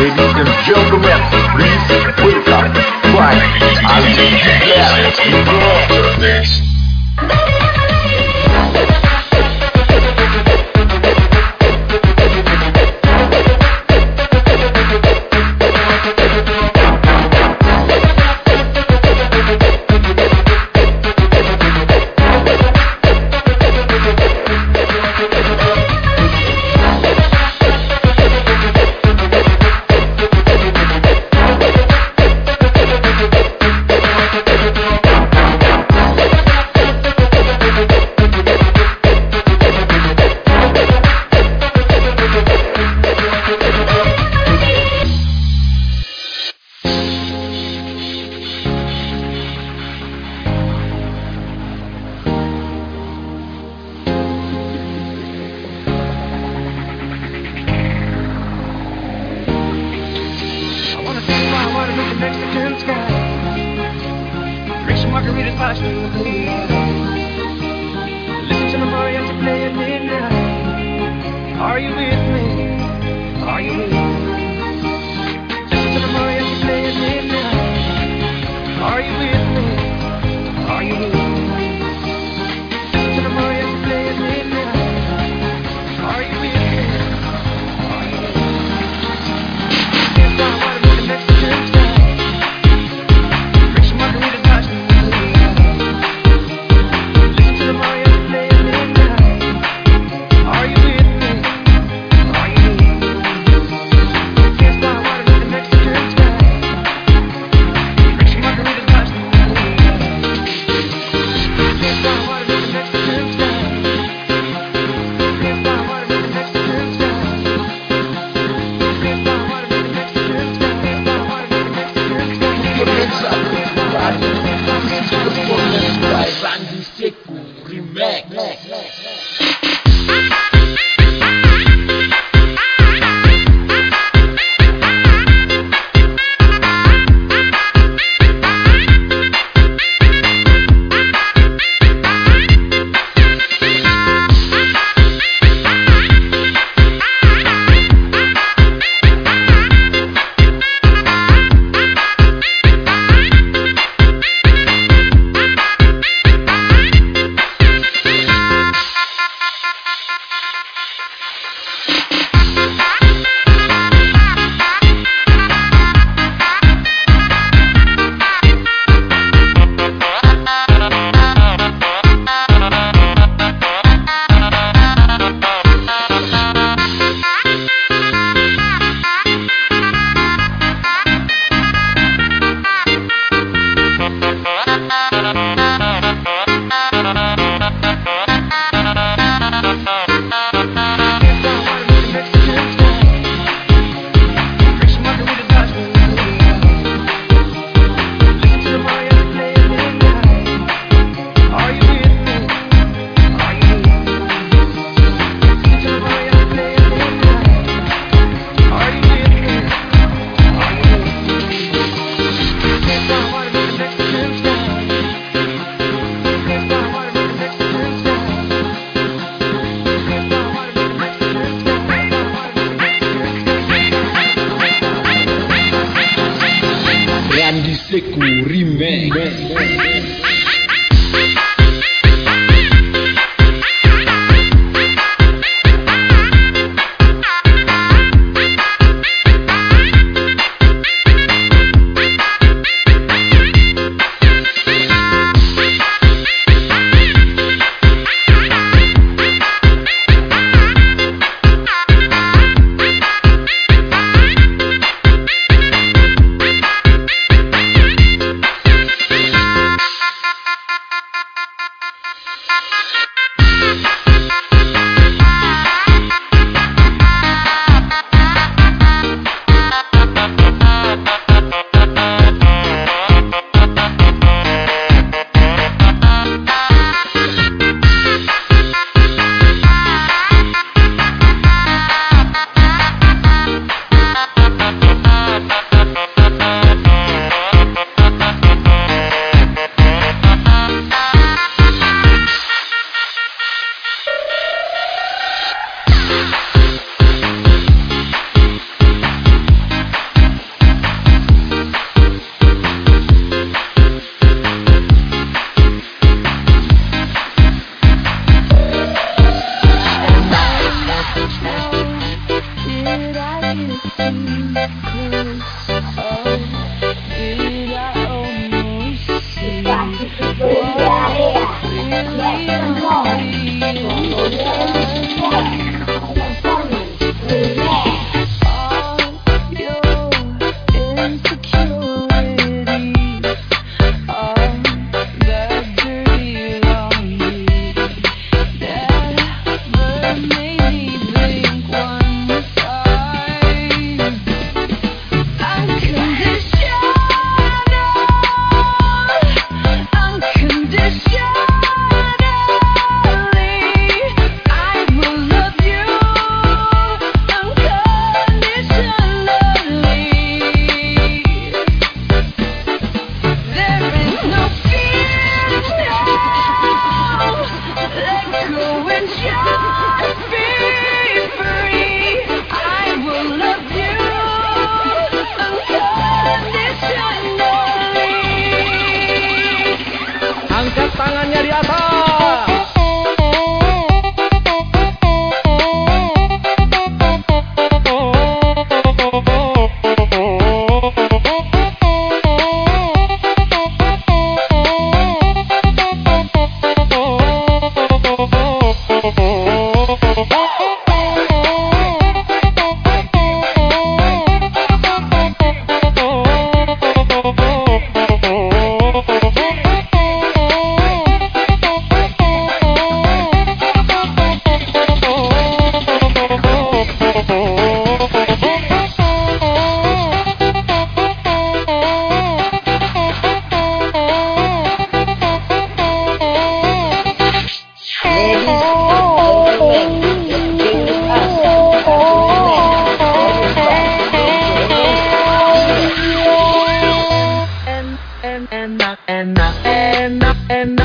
Ladies and gentlemen, please welcome. Right, I'll be glad. faz tudo. and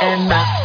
and rock.